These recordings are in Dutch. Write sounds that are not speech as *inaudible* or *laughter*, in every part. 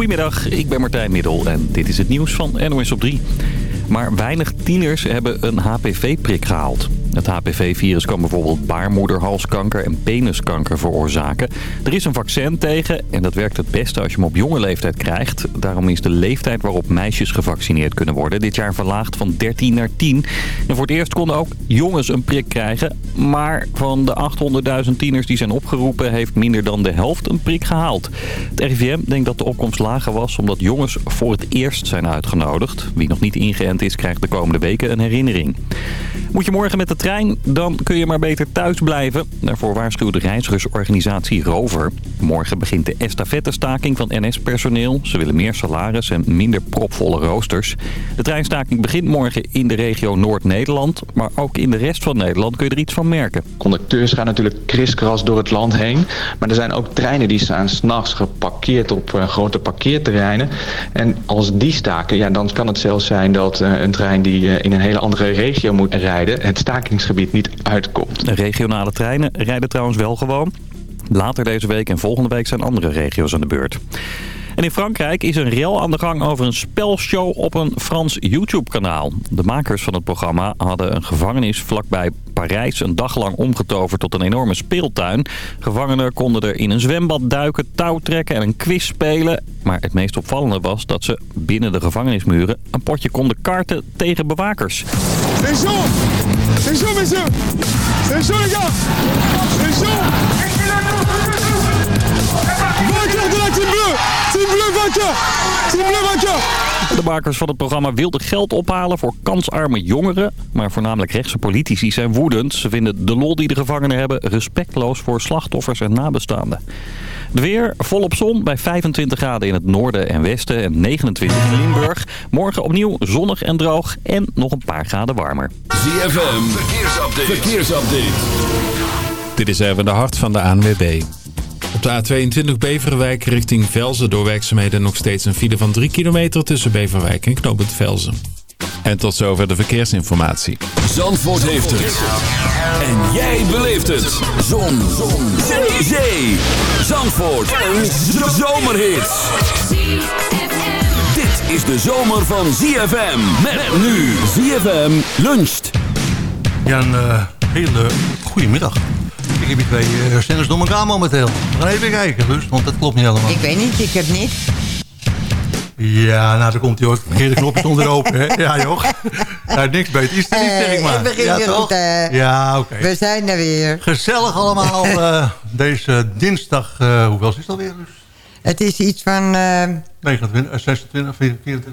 Goedemiddag, ik ben Martijn Middel en dit is het nieuws van NOS op 3. Maar weinig tieners hebben een HPV-prik gehaald. Het HPV-virus kan bijvoorbeeld baarmoederhalskanker en peniskanker veroorzaken. Er is een vaccin tegen en dat werkt het beste als je hem op jonge leeftijd krijgt. Daarom is de leeftijd waarop meisjes gevaccineerd kunnen worden dit jaar verlaagd van 13 naar 10. En voor het eerst konden ook jongens een prik krijgen. Maar van de 800.000 tieners die zijn opgeroepen heeft minder dan de helft een prik gehaald. Het RIVM denkt dat de opkomst lager was omdat jongens voor het eerst zijn uitgenodigd. Wie nog niet ingeënt is krijgt de komende weken een herinnering. Moet je morgen met de trein, dan kun je maar beter thuis blijven. Daarvoor waarschuwt de reizigersorganisatie Rover. Morgen begint de estafettestaking van NS-personeel. Ze willen meer salaris en minder propvolle roosters. De treinstaking begint morgen in de regio Noord-Nederland. Maar ook in de rest van Nederland kun je er iets van merken. Conducteurs gaan natuurlijk kriskras door het land heen. Maar er zijn ook treinen die staan s'nachts geparkeerd op uh, grote parkeerterreinen. En als die staken, ja, dan kan het zelfs zijn dat uh, een trein die uh, in een hele andere regio moet rijden... het stakingsgebied niet uitkomt. Regionale treinen rijden trouwens wel gewoon. Later deze week en volgende week zijn andere regio's aan de beurt. En in Frankrijk is een rel aan de gang over een spelshow op een Frans YouTube-kanaal. De makers van het programma hadden een gevangenis vlakbij Parijs een dag lang omgetoverd tot een enorme speeltuin. Gevangenen konden er in een zwembad duiken, touw trekken en een quiz spelen. Maar het meest opvallende was dat ze binnen de gevangenismuren een potje konden karten tegen bewakers. C'est C'est les gars team Team De makers van het programma wilden geld ophalen voor kansarme jongeren. Maar voornamelijk rechtse politici zijn woedend. Ze vinden de lol die de gevangenen hebben respectloos voor slachtoffers en nabestaanden. De weer volop zon bij 25 graden in het noorden en westen en 29 in Limburg. Morgen opnieuw zonnig en droog en nog een paar graden warmer. ZFM, verkeersupdate. verkeersupdate. Dit is even de hart van de ANWB. Op de A22 Beverwijk richting Velzen door werkzaamheden nog steeds een file van 3 kilometer tussen Beverwijk en Knoopend Velzen. En tot zover de verkeersinformatie. Zandvoort heeft het. En jij beleeft het. Zon. Zon. Zee. Zee. Zandvoort. Een zomerhit. Dit is de zomer van ZFM. Met nu ZFM luncht. Ja, een uh, hele goede middag. Ik heb hier twee uh, zenders door elkaar momenteel. We gaan even kijken, dus, want dat klopt niet helemaal. Ik weet niet, ik heb niet. Ja, nou, daar komt hij ook. De verkeerde knop stond er open, hè? Ja, joh. Nou, niks beter is er niet, zeg ik maar. Het begint ja, weer toch? goed, hè? Ja, oké. We zijn er weer. Gezellig allemaal uh, *laughs* deze dinsdag. Uh, hoeveel is het alweer? Dus? Het is iets van... Uh, 29, 26, 24,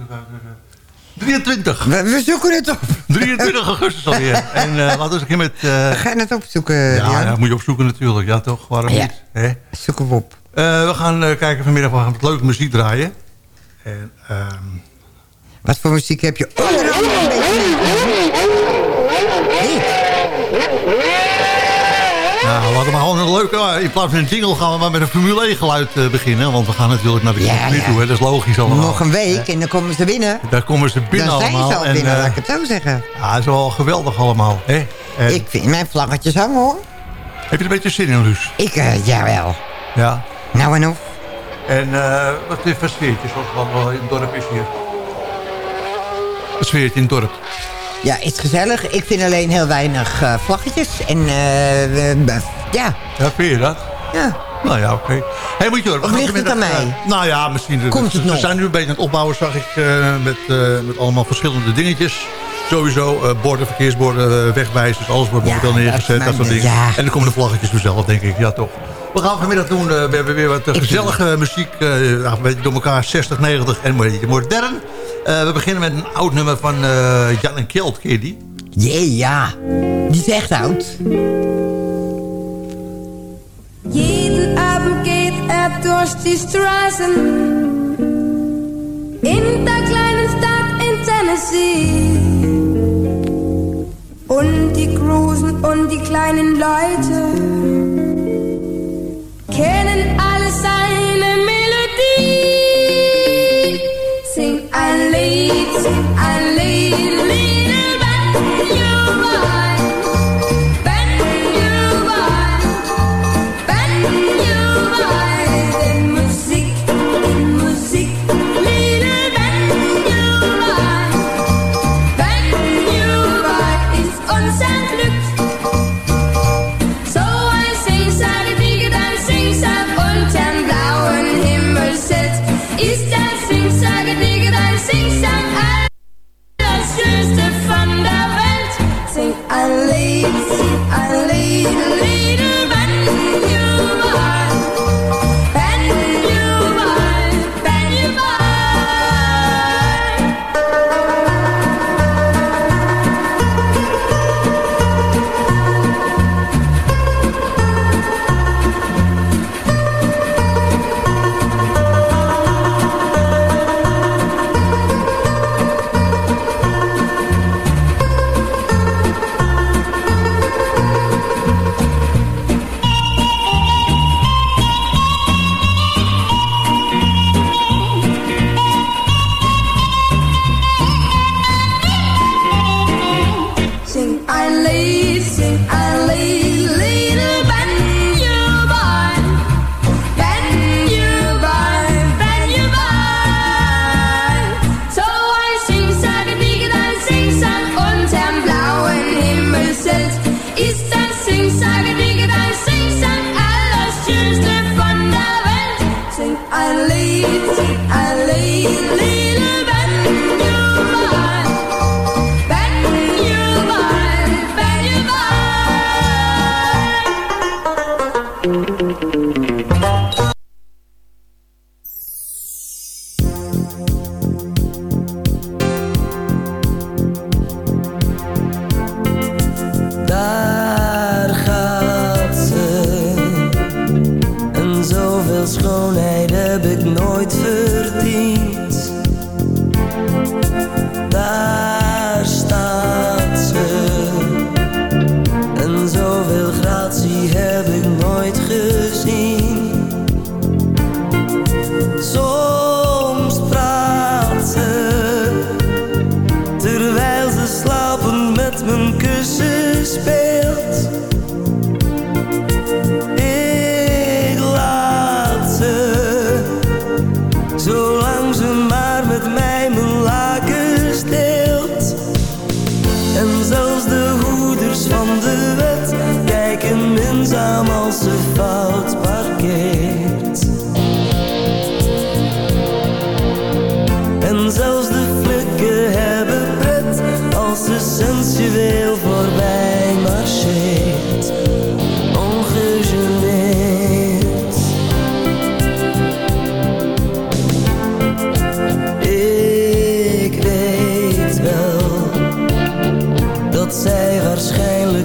23. We, we, zoeken het op. 23 augustus alweer. *laughs* en uh, laten we eens een keer met... Uh, we gaan het opzoeken, ja, ja, moet je opzoeken natuurlijk. Ja, toch? Waarom ja. niet? Hè? Zoeken we op. Uh, we gaan kijken vanmiddag. We gaan wat leuke muziek draaien. En, um... Wat voor muziek heb je? Oh, Nou, laten we maar gewoon een leuke... In plaats van een jingle gaan we maar met een Formule 1 geluid uh, beginnen. Want we gaan natuurlijk naar de ja, ja. toe. Hè? Dat is logisch allemaal. Nog een week en dan komen ze binnen. Daar komen ze binnen dan allemaal. Dan zijn ze al binnen, en, uh, laat ik het zo zeggen. Ja, dat is wel geweldig allemaal. Hè? En... Ik vind mijn vlaggetjes hangen, hoor. Heb je er een beetje zin in, Luus? Ik, uh, jawel. Ja? Nou en of. En wat is voor sfeertje zoals het wel in het dorp is hier? Een sfeertje in het dorp. Ja, is gezellig. Ik vind alleen heel weinig uh, vlaggetjes. En uh, ja. Ja, vind je dat? Ja. Nou ja, oké. Okay. Hey, moet je horen. Of ligt het aan mij? Uh, nou ja, misschien. Komt het we zijn nu een beetje aan het opbouwen, zag ik, met, met allemaal verschillende dingetjes. Sowieso borden, verkeersborden, wegwijzers, alles wordt momenteel ja, neergezet, dat soort dingen. Ja. En dan komen de vlaggetjes vanzelf, denk ik. Ja, toch. We gaan vanmiddag doen, we hebben weer wat gezellige muziek, een beetje door elkaar, 60, 90 en een beetje modern. Uh, we beginnen met een oud nummer van uh, Jan en Kjeld, ken je die? Jee, ja. Die is echt oud. Jeden Abend geht er durch die Straßen In der kleinen Stadt in Tennessee Und die großen und die kleinen Leute Can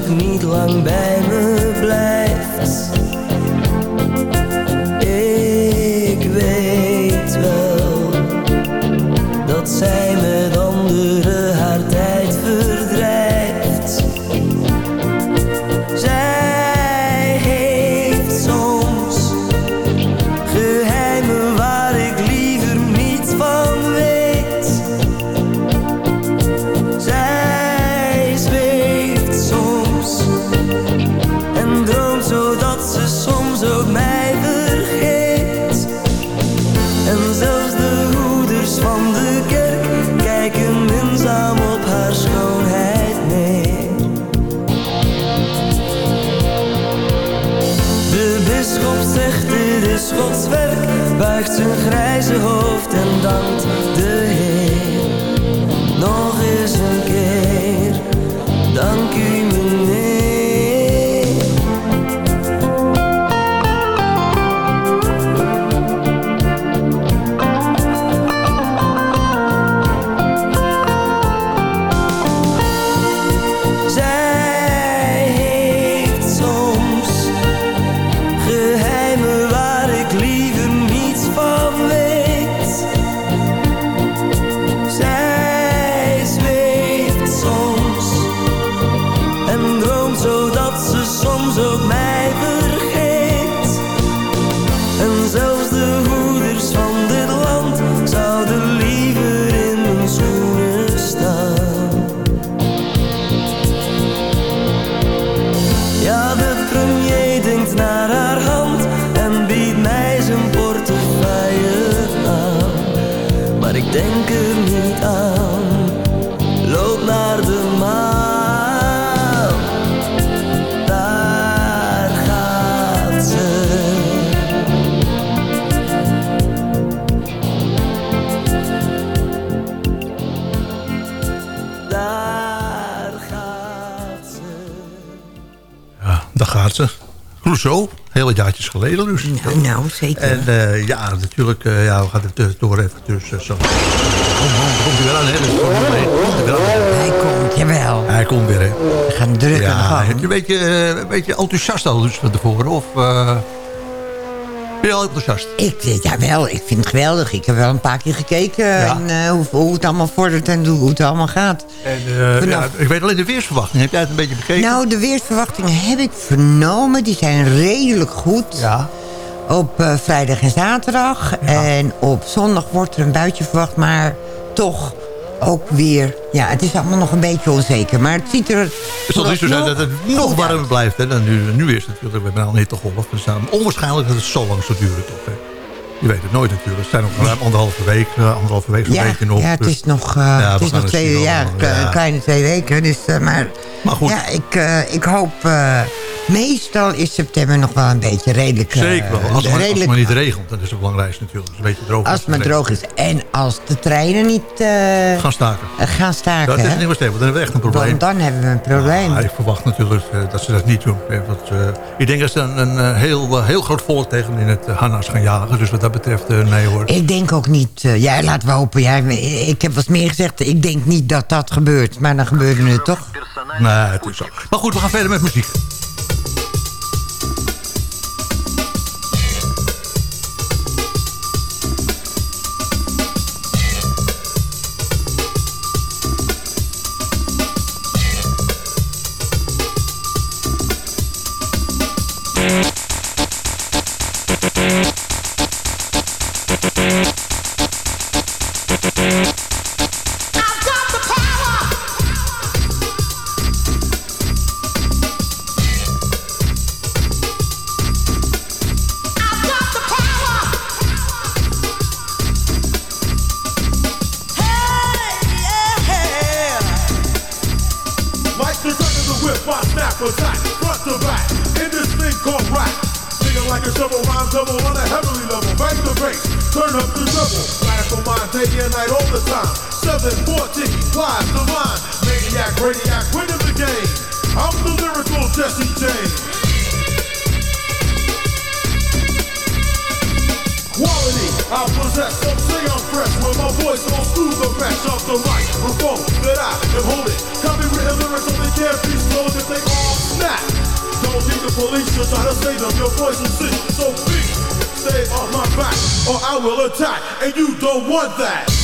waarschijnlijk niet Clouseau, hele jaartjes geleden dus. Nou, nou, zeker. En eh, ja, natuurlijk, eh, ja, we gaan het door even tussen. Zo. Oh man, daar komt hij wel aan, hè? Dus gewoon mee. Komt hij wel aan. Hij komt, jawel. Hij komt weer, hè? We gaan druk aan de Ja, heb je een beetje, eh, een beetje enthousiast al dus van tevoren? Of eh, ben je al enthousiast? Ik, eh, jawel, ik vind het geweldig. Ik heb wel een paar keer gekeken en, eh, hoe, hoe het allemaal vordert en hoe het allemaal gaat. En, eh, Vanaf- ja, ik weet alleen de weersverwachting. Heb jij het een beetje bekeken? Nou, de weersverwachtingen heb ik vernomen. Die zijn redelijk goed. Ja. Op vrijdag en zaterdag. En op zondag wordt er een buitje verwacht. Maar toch ook weer... Ja, het is allemaal nog een beetje onzeker. Maar het ziet er... Het zal niet zo zijn dat het nog warmer blijft. Hè, dan nu, nu is het natuurlijk, we hebben al niet te golf. Dus dan onwaarschijnlijk dat het zo lang zou duren toch. Hè. Je weet het nooit natuurlijk. Het zijn nog ruim anderhalve week. eh, anderhalve week zo'n Ja, beetje nog. ja, het dus- is nog, eh, Ja, het is nog twee, ja, ja. een kleine twee weken. Dus, eh, maar Maar goed. Ja, ik, eh, ik hoop... meestal is september nog wel een beetje redelijk... eh, Zeker wel. Als, het maar- als het redelijk maar niet regent, dat is het belangrijkste natuurlijk. Dus een beetje droog. als het maar droog is. En als de treinen niet eh, Gaan staken. eh, gaan staken. Dat is niet meer stevig. Dan hebben we echt een probleem. Want dan hebben we een probleem. Ik verwacht natuurlijk dat ze dat niet doen. Want, ik denk dat ze een, een heel, heel groot volk tegen in het harnas gaan jagen. Dus wat dat betreft, nee hoor. Ik denk ook niet... ja, laten we hopen. Ja, ik heb wat meer gezegd. Ik denk niet dat dat gebeurt. Maar dan gebeurde het toch. Nee, het is zo. Maar goed, we gaan verder met muziek. police You're trying to save them, your poison see. So please, stay off my back Or I will attack. And you don't want that.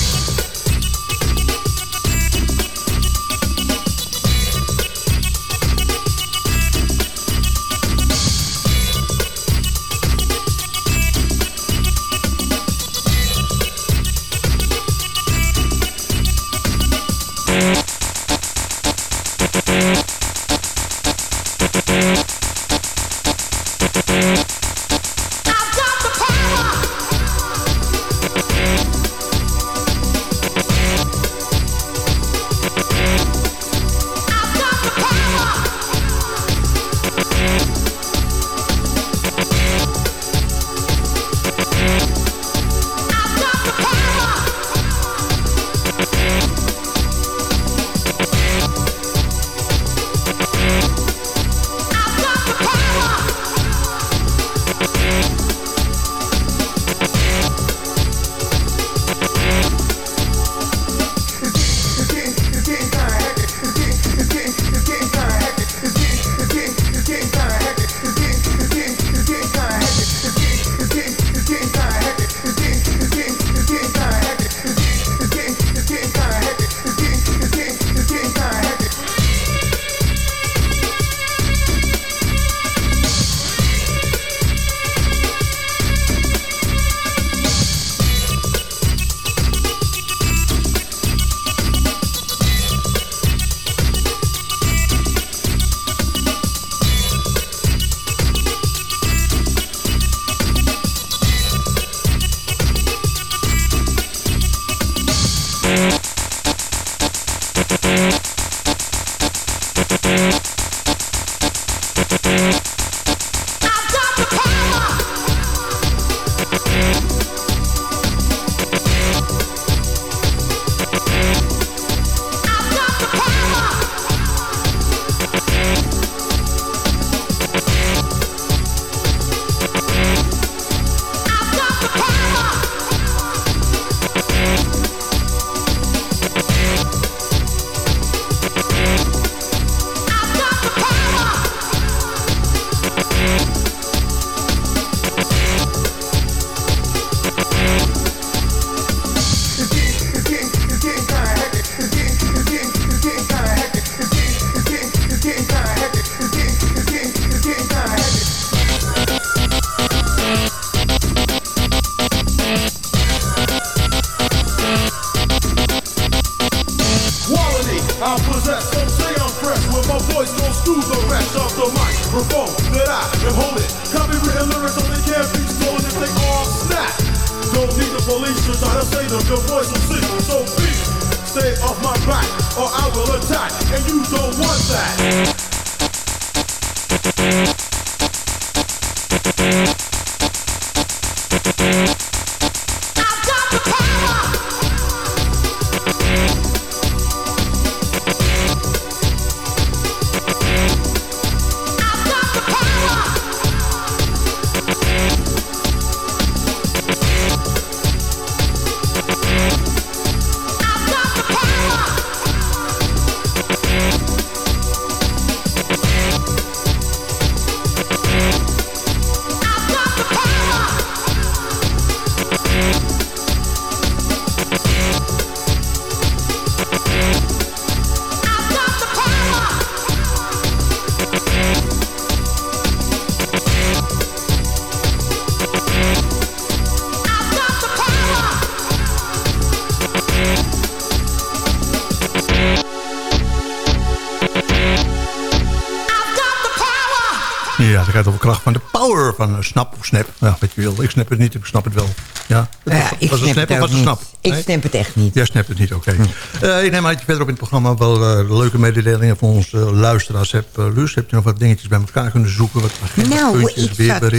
Snap. Ja, wat je wil. Ik snap het niet, ik snap het wel. Ja, Ja, ik was snap het was snap? Ik Nee? snap het echt niet. Jij snapt het niet, oké. Eh, ik neem aan dat je verderop in het programma wel eh, leuke mededelingen van onze eh, luisteraars hebt. Luus, heb je nog wat dingetjes bij elkaar kunnen zoeken? Wat Nou, ik, zat,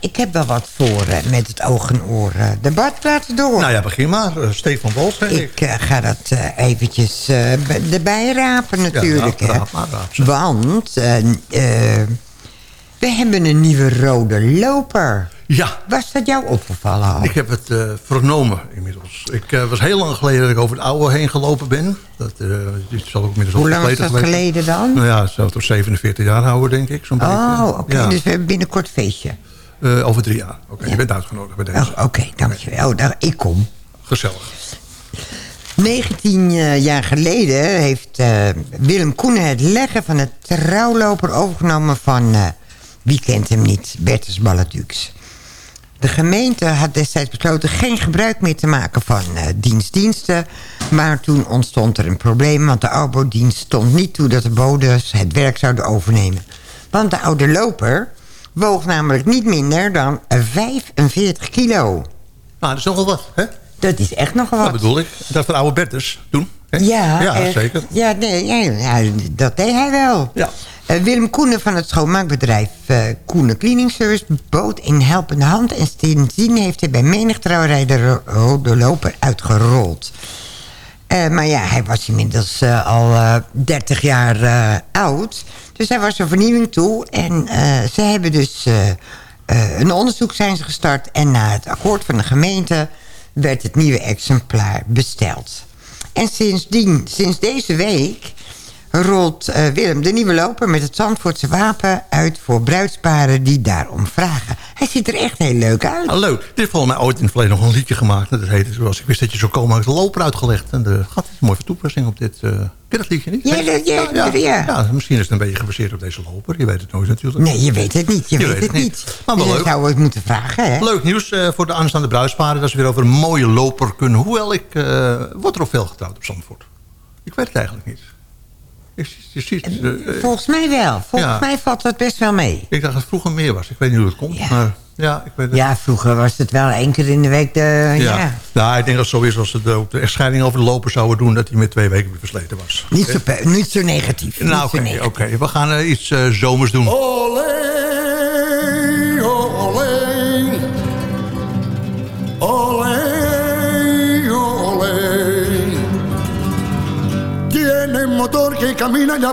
ik heb wel wat voor met het oog en oor debat laten door. Nou ja, begin maar. Stefan zeg ik. ik ga dat eventjes erbij rapen natuurlijk. raap, raap raap. Want we hebben een nieuwe rode loper. Ja, Was dat jou opgevallen al? ik heb het eh, vernomen inmiddels. Ik eh, was heel lang geleden dat ik over het oude heen gelopen ben. Dat eh, dit zal ook inmiddels Hoe lang is dat geweest. geleden dan? Nou ja, zou tot 47 jaar houden, denk ik. Zo'n oh, oké. Ja. Dus we hebben binnenkort feestje. Eh, over drie jaar. Oké, je bent uitgenodigd bij deze. Oh, oké, dankjewel. Oh, daar, ik kom. Gezellig. 19 eh, jaar geleden heeft eh, Willem Koenen het leggen van de trouwloper overgenomen van, eh, wie kent hem niet, Bertus Balladux. De gemeente had destijds besloten geen gebruik meer te maken van eh, dienstdiensten. Maar toen ontstond er een probleem, want de arbodienst stond niet toe dat de bodes het werk zouden overnemen. Want de oude loper woog namelijk niet minder dan 45 kilo. Nou, dat is nogal wat, hè? Dat is echt nog wat. Dat bedoel ik. Dat van oude Bertus toen. hè? Ja, ja echt. zeker. Ja, nee, ja, dat deed hij wel. Ja. Eh, Willem Koenen van het schoonmaakbedrijf eh Koenen Cleaning Service bood een helpende hand... en sindsdien heeft hij bij menig trouwerij de ro- rode loper uitgerold. Eh, maar ja, hij was inmiddels al eh 30 jaar oud. Dus hij was er vernieuwing toe. En ze hebben dus een onderzoek zijn ze gestart. En na het akkoord van de gemeente werd het nieuwe exemplaar besteld. En sindsdien, sinds deze week rolt eh, Willem de nieuwe loper met het Zandvoortse wapen uit voor bruidsparen die daarom vragen. Hij ziet er echt heel leuk uit. Leuk. Dit heeft mij ooit in het verleden nog een liedje gemaakt. Dat heette zoals ik wist dat je zou komen, had ik de loper uitgelegd. En de gaat een mooie toepassing op dit. eh je dat liedje niet? Ja, dat- ja, ja, ja. Ja, misschien is het een beetje gebaseerd op deze loper. Je weet het nooit natuurlijk. Nee, je weet het niet. Je, weet, het niet. Maar wel je leuk. zou het moeten vragen, hè? Leuk nieuws eh, voor de aanstaande bruidsparen. Dat ze weer over een mooie loper kunnen. Hoewel ik... eh wordt er ook veel getrouwd op Zandvoort? Ik weet het eigenlijk niet. Ik, je ziet, eh, eh, Volgens mij wel. Volgens Ja. mij valt dat best wel mee. ik dacht dat het vroeger meer was. Ik weet niet hoe het komt. Ja. Maar ja, ik weet het. Ja, vroeger was het wel één keer in de week de... Ja. Ja. Nou, ik denk dat het zo is als ze de, de echtscheiding over de loper zouden doen... dat hij met twee weken versleten was. Niet, zo, pe- niet zo negatief. Nou, oké, we gaan eh, iets eh, zomers doen. Ole, motor que camina ya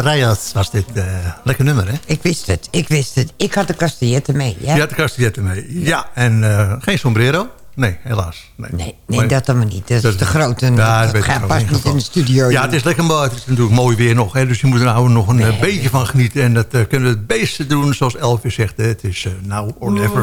Rayas was dit. eh, lekker nummer, hè? Ik wist het, ik wist het. Ik had de castilletten mee. Ja? Je had de castilletten mee. Ja, en eh, geen sombrero. Nee, helaas. Nee, Nee, nee Maar- dat allemaal niet. Dat, Dat is te groot en Ja, dat gaat pas in niet in de studio. Ja, het is lekker mooi. Het is natuurlijk mooi weer nog. Hè, dus je moet er nou nog een eh, beetje van genieten. En dat kunnen we het beste doen zoals Elvis zegt. Hè, het is now or never.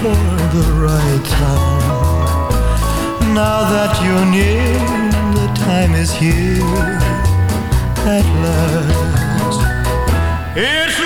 For the right time. Now that you're near, the time is here at last. It's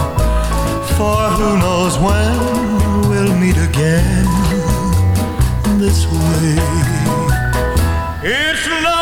For who knows when we'll meet again this way. It's now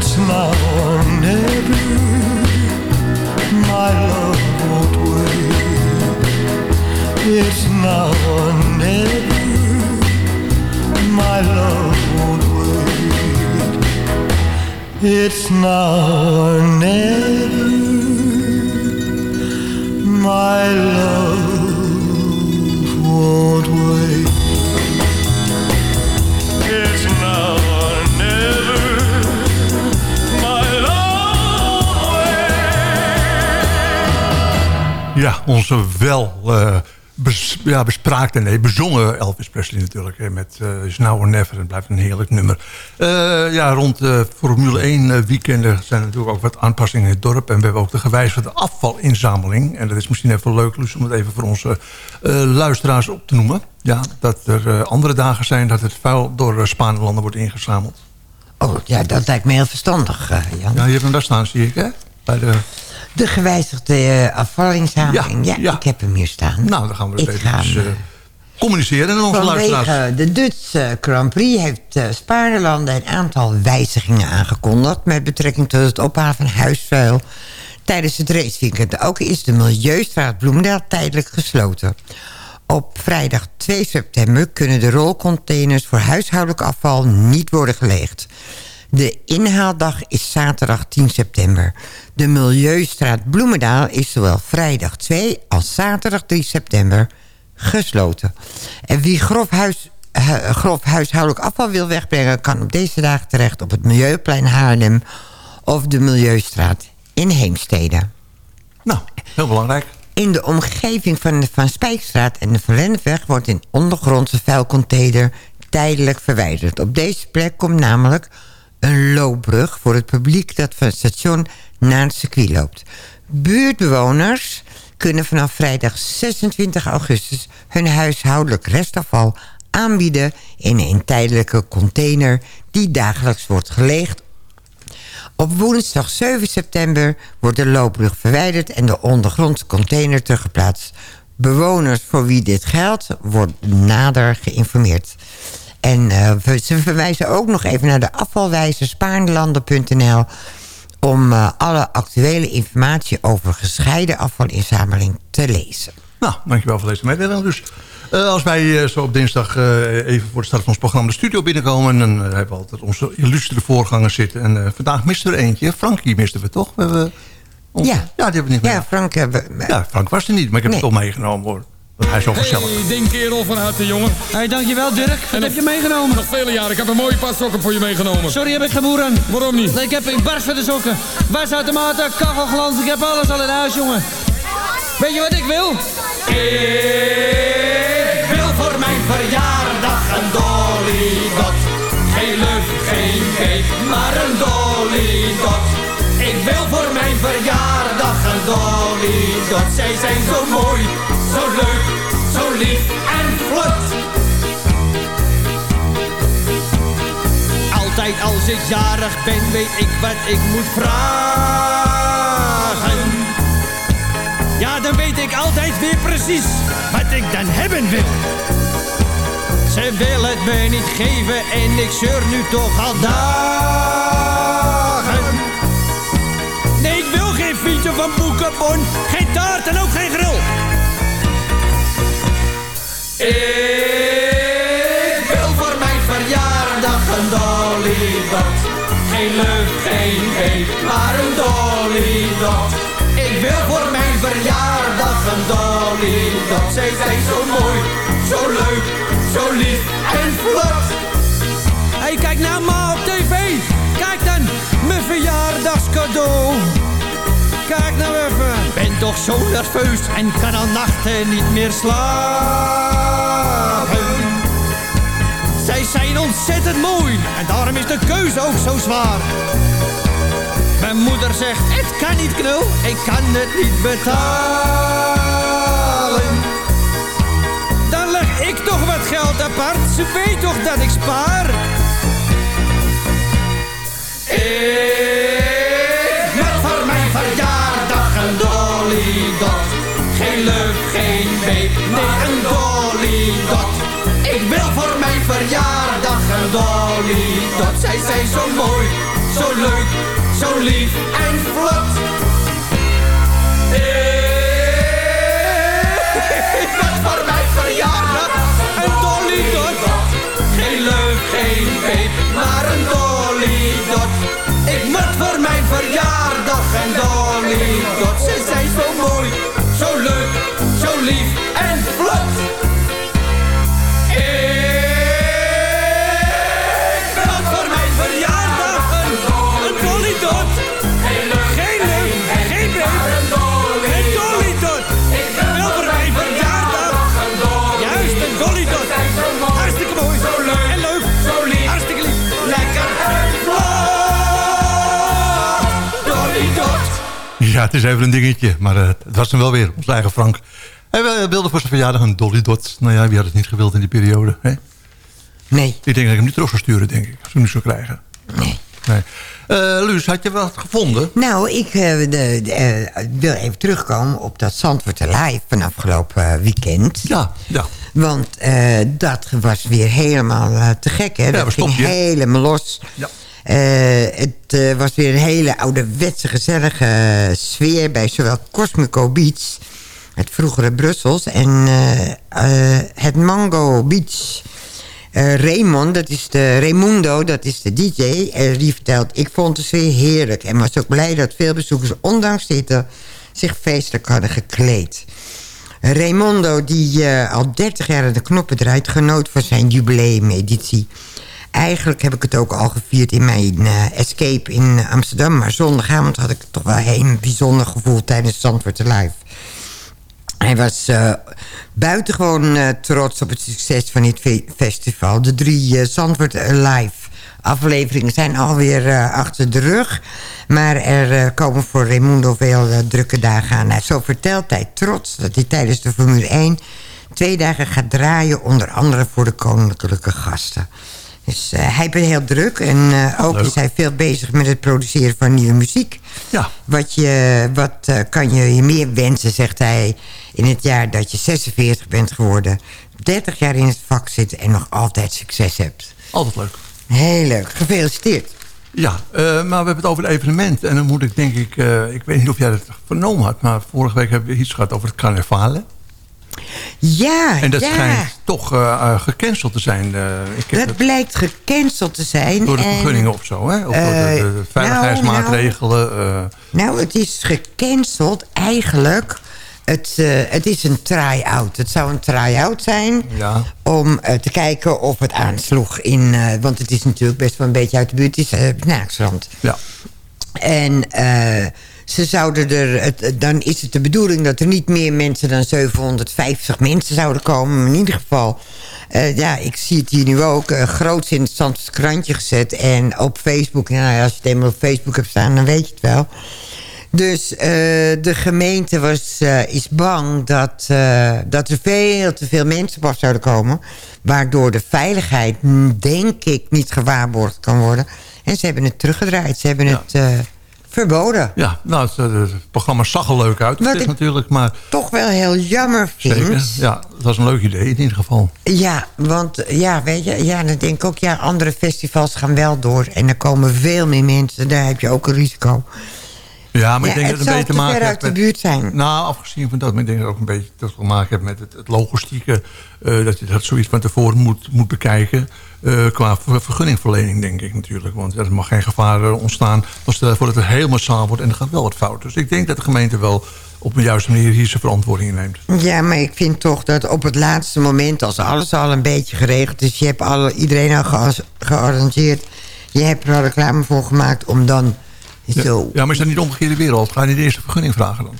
It's now or never. My love won't wait. It's now or never. My love won't wait. It's now or never. My love onze wel bes- ja, bespraakte, nee, bezongen Elvis Presley natuurlijk. Hè, met eh Is Now or Never. Het blijft een heerlijk nummer. Eh, ja, rond de Formule 1 eh, weekenden zijn er natuurlijk ook wat aanpassingen in het dorp. En we hebben ook de gewijzigde afvalinzameling. En dat is misschien even leuk, Luus, om het even voor onze luisteraars op te noemen. Ja, dat er andere dagen zijn dat het vuil door uh, Spaanlanden wordt ingezameld. Oh, ja, dat lijkt me heel verstandig, Jan. Ja, je hebt hem daar staan, zie ik, hè? Bij de... De gewijzigde eh, afvalinzameling. Ja, ja. ik heb hem hier staan. Nou, dan gaan we Ik even hem, eh, communiceren aan onze luisteraars. De Dutch Grand Prix heeft uh, Spaarlanden een aantal wijzigingen aangekondigd... met betrekking tot het ophalen van huisvuil tijdens het raceweekend. Ook is de Milieustraat Bloemendaal tijdelijk gesloten. Op vrijdag 2 september kunnen de rolcontainers voor huishoudelijk afval niet worden geleegd. De inhaaldag is zaterdag 10 september. De Milieustraat Bloemendaal is zowel vrijdag 2 als zaterdag 3 september gesloten. En wie grof, huis, grof huishoudelijk afval wil wegbrengen... kan op deze dagen terecht op het Milieuplein Haarlem... of de Milieustraat in Heemstede. Nou, heel belangrijk. In de omgeving van de Van Spijkstraat en de Verlennepweg... wordt een ondergrondse vuilcontainer tijdelijk verwijderd. Op deze plek komt namelijk een loopbrug voor het publiek... dat van het station naar het circuit loopt. Buurtbewoners kunnen vanaf vrijdag 26 augustus... hun huishoudelijk restafval aanbieden in een tijdelijke container die dagelijks wordt geleegd. Op woensdag 7 september wordt de loopbrug verwijderd en de ondergrondse container teruggeplaatst. Bewoners voor wie dit geldt wordt nader geïnformeerd. En eh, we- ze verwijzen ook nog even naar de afvalwijzer spaarnlanden.nl om eh, alle actuele informatie over gescheiden afvalinzameling te lezen. Nou, dankjewel voor deze mededeling. Dus eh, als wij zo op dinsdag even voor de start van ons programma de studio binnenkomen... dan hebben we altijd onze illustere voorgangers zitten. En vandaag misten we er eentje. Frankie misten we toch? We hebben, Ja. ja, die hebben we niet meer. Ja, Frank, Ja, Frank was er niet, maar ik heb Nee. het toch meegenomen hoor. Want hij is zo gezellig. Hey, ding kerel van harte, jongen. Hey, dankjewel Dirk. Wat heb je meegenomen? Nog vele jaren. Ik heb een mooie paar sokken voor je meegenomen. Sorry, heb ik geboeren. Waarom niet? Nee, ik heb een barst voor de sokken. Wasautomaten, kachelglans, ik heb alles al in huis, jongen. Weet je wat ik wil? Ik wil voor mijn verjaardag een dolly dot. Geen lucht, geen cake, maar een dolly dot. Ik wil voor mijn verjaardag dolly dot. Zij zijn zo mooi, zo leuk, zo lief en vlot. Altijd als ik jarig ben, weet ik wat ik moet vragen. Ja, dan weet ik altijd weer precies wat ik dan hebben wil. Ze wil het me niet geven en ik zeur nu toch al dagen. Een boekenbon, geen taart en ook geen grill. Ik wil voor mijn verjaardag een dolly dot. Geen lucht, geen cake, maar een dolly dot. Ik wil voor mijn verjaardag een dolly dot. Zij zijn zo mooi, zo leuk, zo lief en vlot. Hey, kijk naar ma op tv. Kijk dan, mijn verjaardagscadeau. Kijk nou even. Ben toch zo nerveus en kan al nachten niet meer slapen. Zij zijn ontzettend mooi en daarom is de keuze ook zo zwaar. Mijn moeder zegt, het kan niet knul, ik kan het niet betalen. Dan leg ik toch wat geld apart, ze weet toch dat ik spaar. Ik geen nee een dolly dot. Ik wil voor mijn verjaardag een dolly dot. Zij zijn zo mooi, zo leuk, zo lief en vlot. Ik wil voor mijn verjaardag een dolly dot. Geen leuk, geen maar een dolly dot. Ik moet voor mijn verjaardag een dolly lief en vlot. Ik wil voor mijn verjaardag een, een dolly dot. Geen leuk, geen een dolly dot. Ik wil voor mijn verjaardag juist een dolly dot. Hartstikke mooi en leuk, hartstikke lief, lekker en vlot. Dolly dot. Ja, het is even een dingetje, maar eh, het was hem wel weer, onze eigen Frank. Hij eh, wilde voor zijn verjaardag een Dolly Dot. Nou ja, wie had het niet gewild in die periode? Hè? Nee. Ik denk dat ik hem niet terug zou sturen, denk ik. Als we hem nu zou krijgen. Nee. nee. Eh, Luus, had je wat gevonden? Nou, ik eh, de, de, eh, wil even terugkomen op dat Zandvoort Live van afgelopen eh, weekend. Ja, ja. Want eh, dat was weer helemaal eh, te gek, hè? dat was ging helemaal los. Ja. Eh, het eh, was weer een hele ouderwetse, gezellige eh, sfeer... bij zowel Cosmico Beach, het vroegere Brussels... en eh, eh, het Mango Beach... Eh, Raymond, dat is de, Raimundo, dat is de DJ. die vertelt, ik vond de sfeer heerlijk. En was ook blij dat veel bezoekers, ondanks dit... zich feestelijk hadden gekleed. Raimondo, die al 30 jaar aan de knoppen draait... genoot van zijn jubileumeditie. Eigenlijk heb ik het ook al gevierd in mijn escape in Amsterdam. Maar zondagavond had ik toch wel een bijzonder gevoel... tijdens Zandvoort Live. Hij was eh, buitengewoon eh, trots op het succes van dit fe- festival. De drie eh, Zandvoort Live afleveringen zijn alweer achter de rug. Maar er komen voor Raimundo veel drukke dagen aan. Zo vertelt hij trots dat hij tijdens de Formule 1 twee dagen gaat draaien. Onder andere voor de koninklijke gasten. Dus hij is heel druk. En ook Leuk. is hij veel bezig met het produceren van nieuwe muziek. Ja. Wat, je, wat kan je je meer wensen, zegt hij... in het jaar dat je 46 bent geworden... 30 jaar in het vak zit en nog altijd succes hebt. Altijd leuk. Heel leuk. Gefeliciteerd. Ja, eh, maar we hebben het over het evenement. En dan moet ik denk ik... eh, ik weet niet of jij het vernomen had... maar vorige week hebben we iets gehad over het carnaval. Ja, En dat ja. schijnt toch eh, eh, gecanceld te zijn. eh, ik heb Dat het blijkt gecanceld te zijn. door de en- vergunningen of zo, hè? Of door de, Eh, de nou, veiligheidsmaatregelen. eh, Nou, het is gecanceld eigenlijk. Het, eh, het is een try-out. Het zou een try-out zijn ja. om eh, te kijken of het aansloeg in... eh, want het is natuurlijk best wel een beetje uit de buurt. Het is Naaksland. Ja. En ze zouden er... Het, dan is het de bedoeling dat er niet meer mensen dan 750 mensen zouden komen. In ieder geval... ja, ik zie het hier nu ook. Uh, groots in het Zandvoorts krantje gezet. En op Facebook. Nou ja, als je het eenmaal op Facebook hebt staan, dan weet je het wel. Dus eh, de gemeente was, eh, is bang dat, eh, dat er veel te veel mensen op af zouden komen. Waardoor de veiligheid, mm, denk ik, niet gewaarborgd kan worden. En ze hebben het teruggedraaid. Ze hebben het verboden. Ja, nou, het, het programma zag er leuk uit. Wat is natuurlijk, maar Toch wel heel jammer vind. zeker. Ja, dat was een leuk idee in ieder geval. Ja, want ja, weet je, ja, dan denk ik ook, ja, andere festivals gaan wel door. En er komen veel meer mensen. Daar heb je ook een risico. Ja, maar Ja, ik denk dat het een beetje te maken heeft uit de met... buurt zijn. Nou, afgezien van dat, maar ik denk dat het ook een beetje te maken heeft met het, het logistieke. eh, dat je dat zoiets van tevoren moet, moet bekijken. eh, qua ver- vergunningverlening, denk ik natuurlijk. Want er mag geen gevaar eh, ontstaan. Dan stel je voor dat het heel massaal wordt en er gaat wel wat fout. Dus ik denk dat de gemeente wel op een juiste manier hier zijn verantwoording inneemt. Ja, maar ik vind toch dat op het laatste moment... als alles al een beetje geregeld is... je hebt alle, iedereen al gearrangeerd... je hebt er al reclame voor gemaakt om dan zo... Ja, maar is dat niet omgekeerde wereld? Ga je niet eerst een vergunning vragen dan?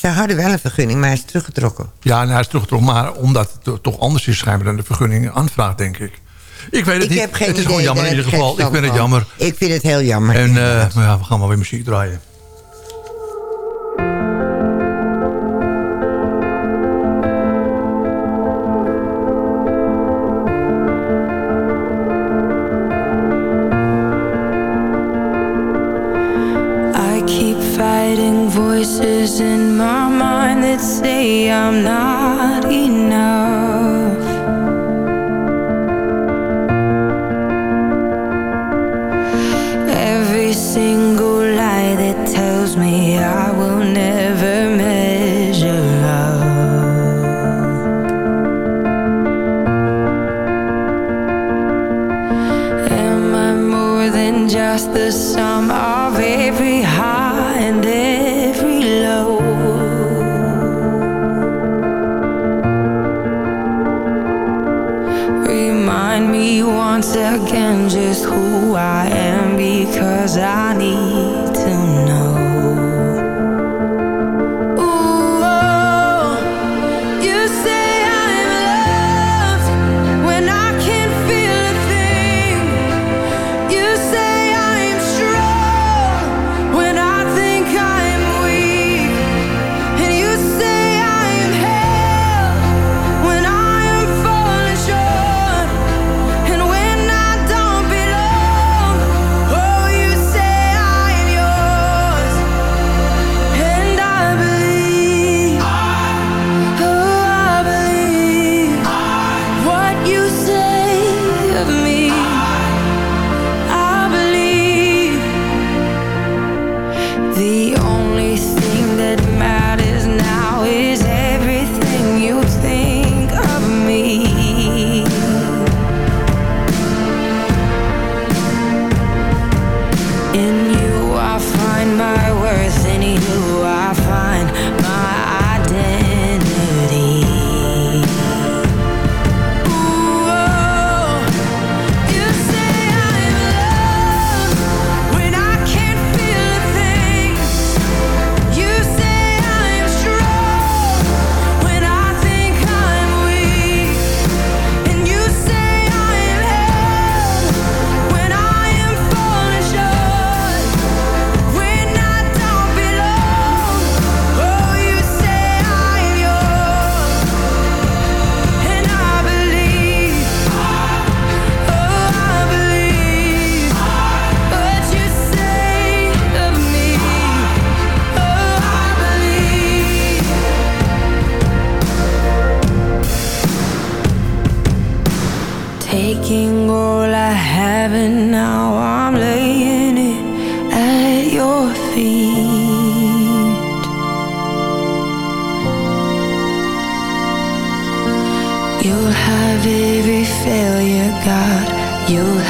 Ze hadden wel een vergunning, maar hij is teruggetrokken. Ja, nou, hij is teruggetrokken. Maar omdat het to- toch anders is schijnbaar dan de vergunning aanvraagt, denk ik. Ik weet het Ik niet. heb geen het is idee, gewoon jammer in ieder geval. Ik vind het jammer. Ik vind het heel jammer. En eh, ja, we gaan maar weer muziek draaien. Voices in my mind that say I'm not enough. Because I taking all I have and now I'm laying it at your feet. You'll have every failure, God. You'll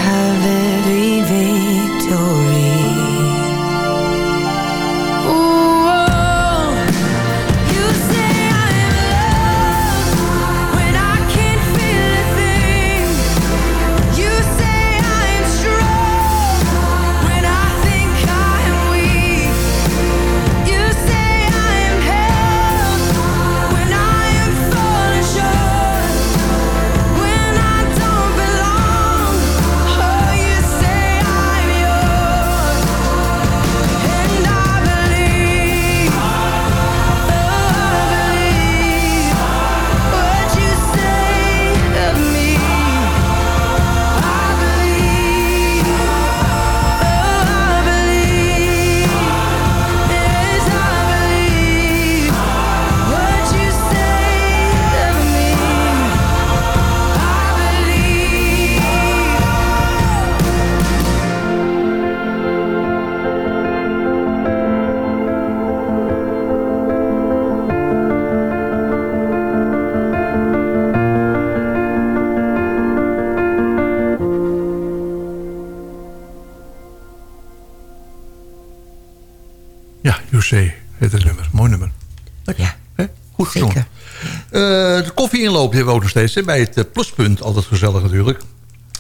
koffieinloop hebben we ook nog steeds. Bij het eh, pluspunt. Altijd gezellig natuurlijk.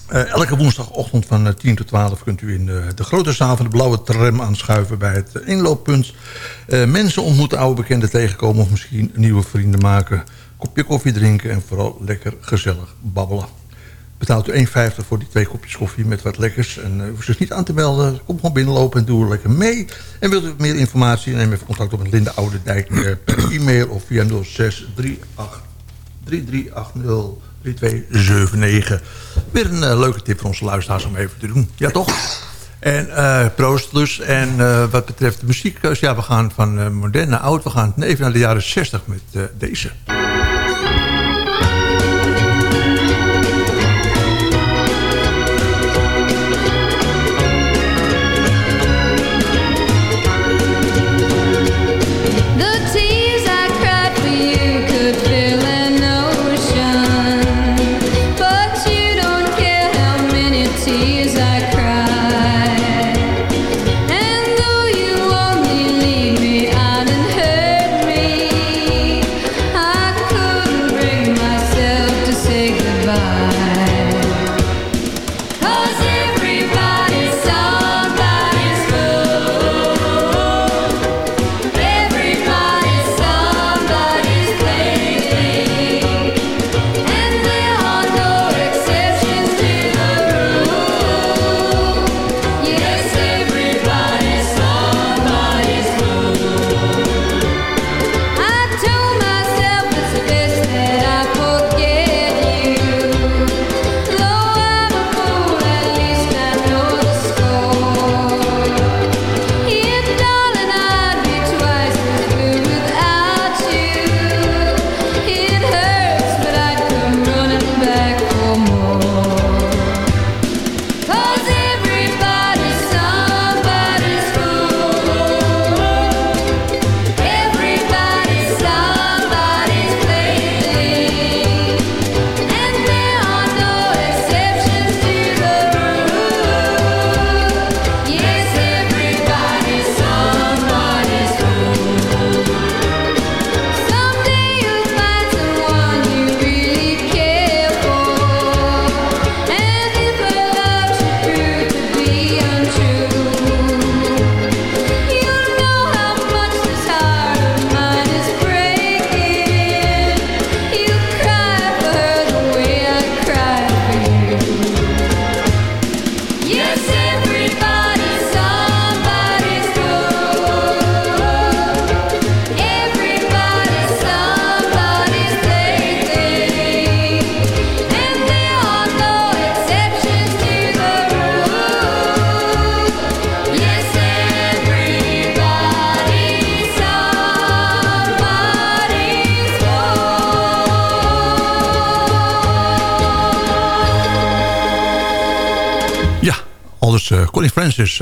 Eh, elke woensdagochtend van eh, 10 tot 12 kunt u in de, grote zaal van de blauwe tram aanschuiven bij het eh, inlooppunt. Eh, mensen ontmoeten, oude bekenden tegenkomen of misschien nieuwe vrienden maken. Kopje koffie drinken en vooral lekker gezellig babbelen. Betaalt u 1,50 voor die twee kopjes koffie met wat lekkers. En uh, hoeft zich niet aan te melden. Kom gewoon binnenlopen en doe er lekker mee. En wilt u meer informatie? Neem even contact op met Linda Oudendijk eh, per e-mail of via 0638 3380 3279. Weer een eh, leuke tip voor onze luisteraars om even te doen. Ja, toch? En eh, proost dus. En eh, wat betreft de muziekkeus, ja, we gaan van modern naar oud. We gaan even naar de jaren 60 met deze.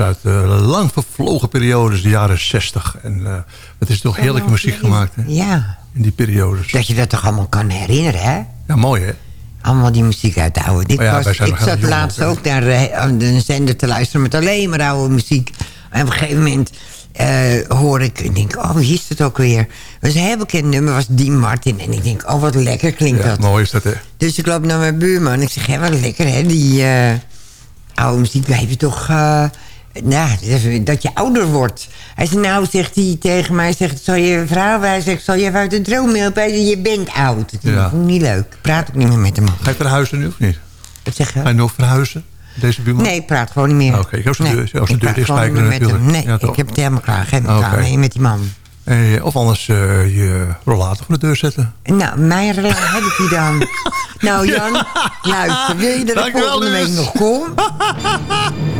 Uit uh, lang vervlogen periodes, de jaren 60. En uh, het is toch heerlijke muziek gemaakt hè? Ja. in die periodes. Dat je dat toch allemaal kan herinneren, hè? Ja, mooi hè? Allemaal die muziek uit de oude. Ja, was, wij ik zat laatst ook, naar eh, een zender te luisteren met alleen maar oude muziek. En op een gegeven moment eh, hoor ik en denk, oh, wie is het ook weer? Was een heel bekend nummer, was Dean Martin. En ik denk, oh, wat lekker klinkt Ja, dat. mooi is dat hè? Dus ik loop naar mijn buurman en ik zeg, hé, wat lekker hè, die eh, oude muziek blijf je toch... eh, nou, dat- dat je ouder wordt. Hij zegt, nou, zegt hij tegen mij, zegt, zal je vrouw, hij zegt, zal je even uit de droom helpen? Je bent oud. Ja. vond ik niet leuk. Ik praat ook niet meer met hem. Ga je verhuizen nu of niet? Wat zeg je? Ga je nog verhuizen? Deze buurman? Nee, ik praat gewoon niet meer. Oké, ik heb deur- als ik deur dicht natuurlijk. Nee, Ja, ik heb het helemaal klaar. Geen Oké. klaar mee met die man. Eh, of anders eh, je rollator voor de deur zetten. Nou, mijn relatie heb ik die dan. *laughs* Nou Jan, luister, wil je dat ik volgende week Luus. nog kom? *laughs*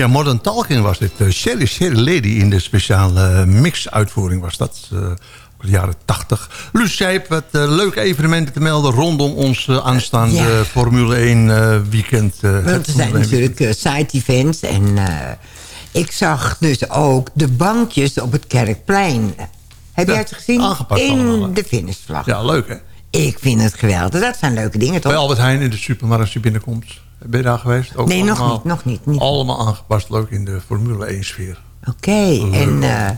Ja, Modern Talking was dit. Uh, Sherry Sherry Lady in de speciale mix-uitvoering was dat. Uh, de jaren 80. Luus Sijp, wat uh, leuke evenementen te melden... rondom ons aanstaande ja. Formule 1 weekend. Want er zijn natuurlijk side events. En ik zag dus ook de bankjes op het Kerkplein. Heb ja, jij het gezien? Aangepast in allemaal. de finishvlag. Ja, leuk hè? Ik vind het geweldig. Dat zijn leuke dingen, toch? Bij Albert Heijn in de supermarkt als je binnenkomt. Ben je daar geweest? Ook nee, allemaal, nog niet. Nog niet, niet. Allemaal aangepast, leuk in de Formule 1-sfeer. Oké, okay, en uh,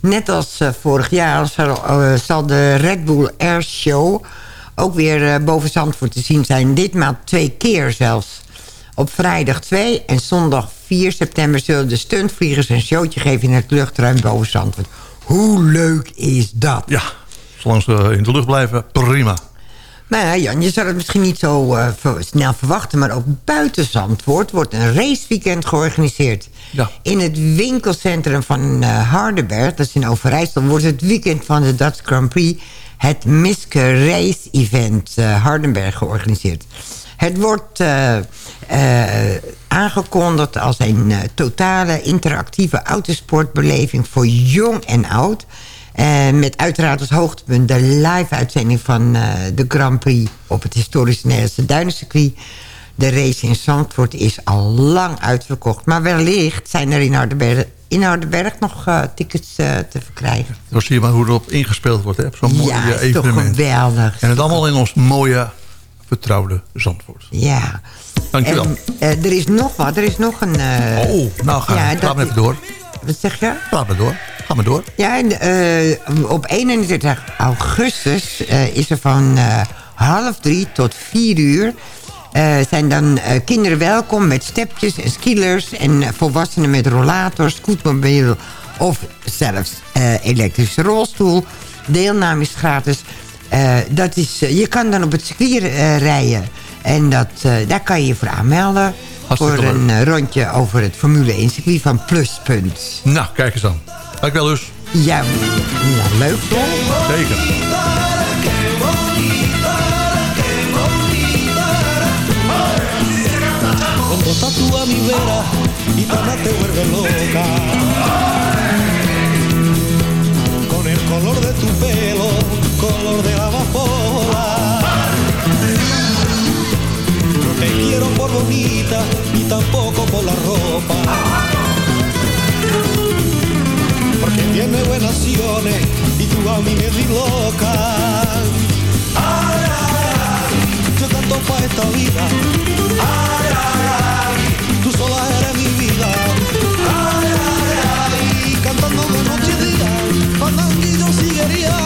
net als uh, vorig jaar zal, uh, zal, de Red Bull Air Show... ook weer boven Zandvoort te zien zijn. Ditmaal twee keer zelfs. Op vrijdag 2 en zondag 4 september... zullen de stuntvliegers een showtje geven in het luchtruim boven Zandvoort. Hoe leuk is dat? Ja, zolang ze in de lucht blijven, prima. Nou ja, Jan, je zou het misschien niet zo uh, snel verwachten... maar ook buiten Zandvoort wordt een raceweekend georganiseerd. Ja. In het winkelcentrum van uh, Hardenberg, dat is in Overijssel... wordt het weekend van de Dutch Grand Prix... het Miske Race Event uh, Hardenberg georganiseerd. Het wordt aangekondigd als een totale interactieve autosportbeleving... voor jong en oud... Uh, met uiteraard als hoogtepunt de live-uitzending van uh, de Grand Prix... op het historische Nederlandse Duinencircuit. De race in Zandvoort is al lang uitverkocht. Maar wellicht zijn er in Hardenberg, in Hardenberg nog uh, tickets te verkrijgen. Dan zie je maar hoe erop ingespeeld wordt, hè? Zo'n mooi ja, evenement. Ja, geweldig. En het allemaal in ons mooie, vertrouwde Zandvoort. Ja. Dankjewel. En, er is nog wat, er is nog een... oh, nou ga, ja, ga maar even door. Wat zeg je? Ga maar door. Ga maar door. Ja, en, uh, op 31 augustus uh, is er van uh, half drie tot vier uur... zijn dan kinderen welkom met stepjes en skillers... en volwassenen met rollator, scootmobiel of zelfs elektrische rolstoel. Deelname is gratis. dat is, je kan dan op het circuit rijden. En dat, daar kan je je voor aanmelden. Hartstikke voor een leuk. rondje over het Formule 1 circuit van Pluspunt. Nou, kijk eens dan. Dankjewel dus. Ja, ja leuk toch? Zeker. Estás tú a mi vera y Tana te vuelve loca Con el color de tu pelo, color de la amapola quiero por bonita y tampoco por la ropa porque tiene buenas acciones y tú a mí me di loca. Yo canto pa' esta vida. Tú sola eres mi vida. Cantando de noche y día, fandanguillo siguería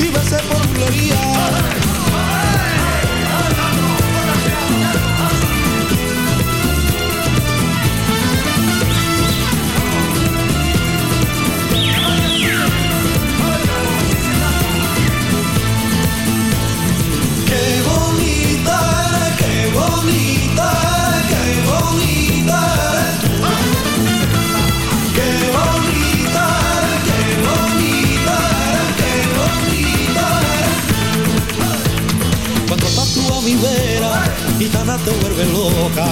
y besé por bulería. Estás tú a mi vera, gitana te vuelve loca.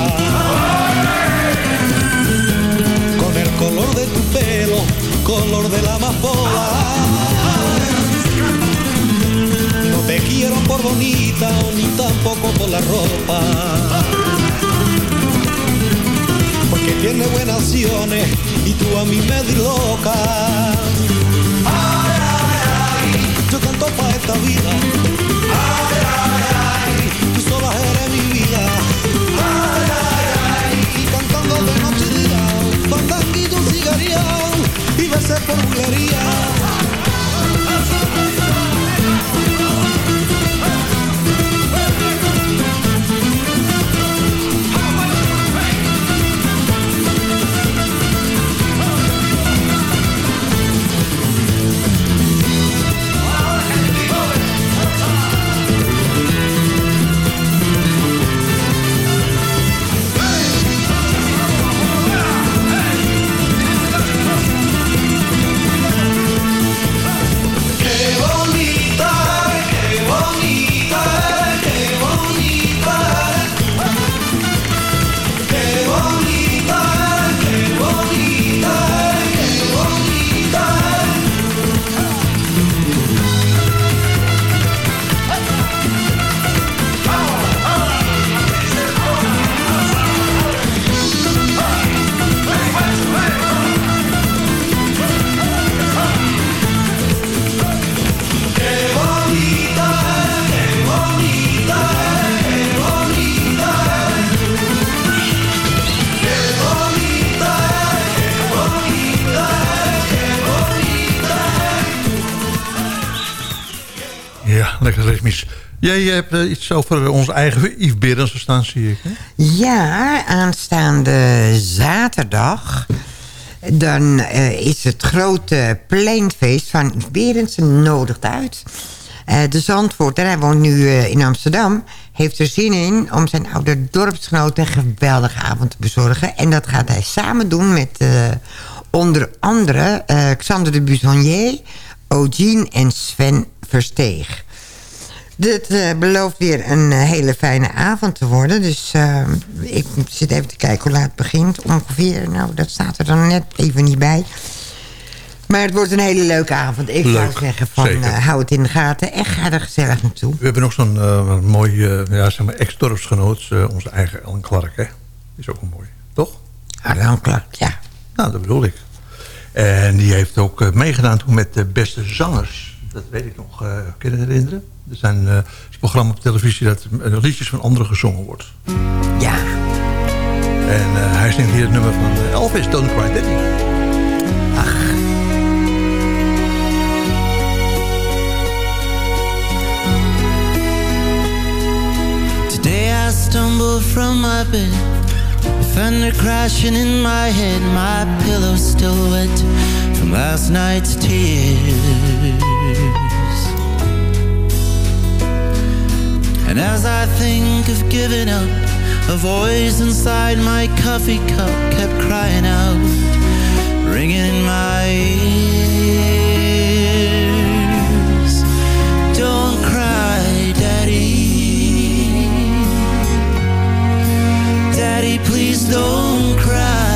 Con el color de tu pelo, color de la amapola. No te quiero por bonita ni tampoco por la ropa. Porque tiene buenas acciones y tú a mí me di loca. Yo canto pa' esta vida. Eres Jij hebt eh, iets over onze eigen Yves staan, zie ik. Hè? Ja, aanstaande zaterdag... dan eh, is het grote pleinfeest van Yves Berendsen nodigt uit. Eh, de Zandvoort, en hij woont nu eh, in Amsterdam... heeft er zin in om zijn oude dorpsgenoot een geweldige avond te bezorgen. En dat gaat hij samen doen met eh, onder andere eh, Xander de Busonnier... Ogien en Sven Versteeg. Dit eh, belooft weer een eh, hele fijne avond te worden. Dus eh, ik zit even te kijken hoe laat het begint. Ongeveer, nou, dat staat er dan net even niet bij. Maar het wordt een hele leuke avond. Ik zou Leuk, zeggen van eh, hou het in de gaten en ga er gezellig naartoe. We hebben nog zo'n mooi ja, zeg maar ex-dorpsgenoot. onze eigen Ellen Clark, hè? Is ook een mooi, toch? Ellen Clark, ja. Nou, dat bedoel ik. En die heeft ook meegedaan toen met de beste zangers. Dat weet ik nog. eh kun je dat herinneren? Er zijn eh, een programma op televisie dat eh, liedjes van anderen gezongen wordt. Ja. En eh, hij zingt hier het nummer van eh, Elvis, Don't Cry Daddy. Ach. Today I stumbled from my bed, thunder crashing in my head, my pillow still wet from last night's tears. And as I think of giving up, a voice inside my coffee cup kept crying out, ringing in my ears. Don't cry, Daddy. Daddy, please don't cry.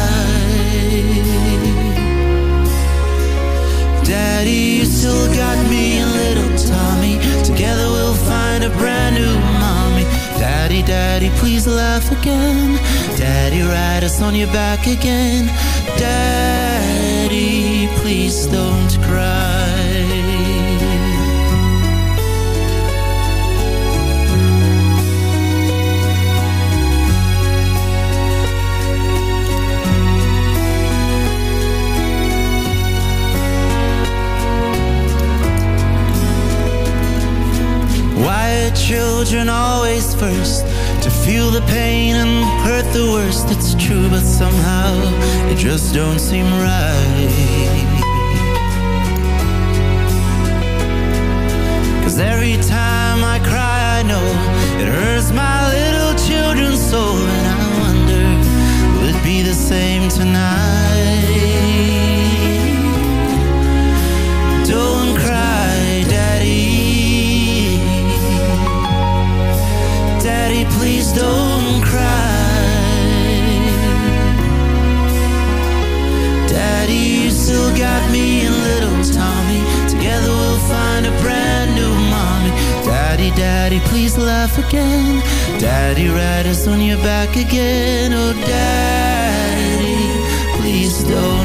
Daddy, you still got me and little Tommy. Together we'll find a brand new. Daddy, please laugh again. Daddy, ride us on your back again. Daddy, please don't cry. Children always first to feel the pain and hurt the worst? It's true, but somehow it just don't seem right. Cause every time I cry, I know it hurts my little children's soul, and I wonder, will it be the same tonight? Daddy, ride us on your back again. Oh, Daddy, please don't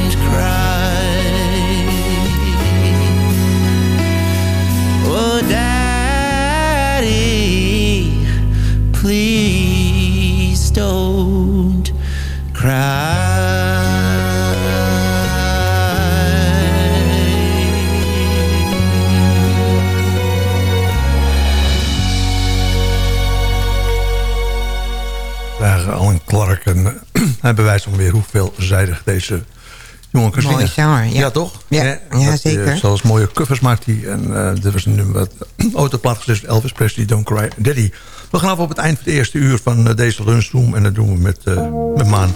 En eh, hij bewijst nog weer hoe veelzijdig deze jongen kan zingen. zanger, ja. toch? Ja, Hè? ja, Dat hij, zeker. eh, Zoals mooie covers maakt hij. En eh dit was een nummer wat *clears throat* ooit op plaat gezet is, Elvis Presley, Don't Cry Daddy. We gaan af op het eind van het eerste uur van eh, deze lunchroom. En dat doen we met, eh, met Maan.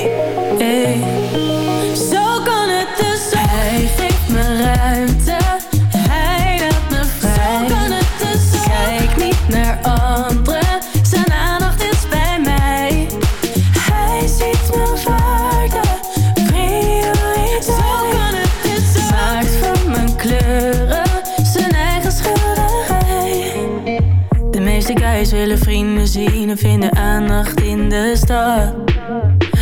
De stad.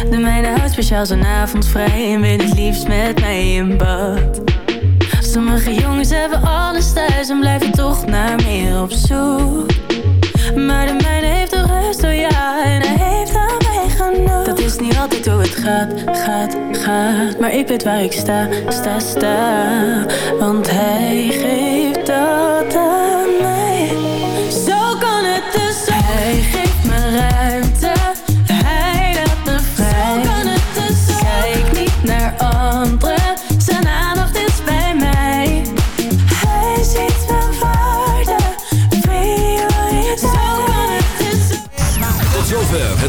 De meiden houdt speciaal zijn avond vrij en wil het liefst met mij in bad. Sommige jongens hebben alles thuis en blijven toch naar meer op zoek. Maar de mijne heeft de rust, oh ja, en hij heeft aan mij genoeg. Dat is niet altijd hoe het gaat, gaat, gaat. Maar ik weet waar ik sta, sta, sta. Want hij geeft dat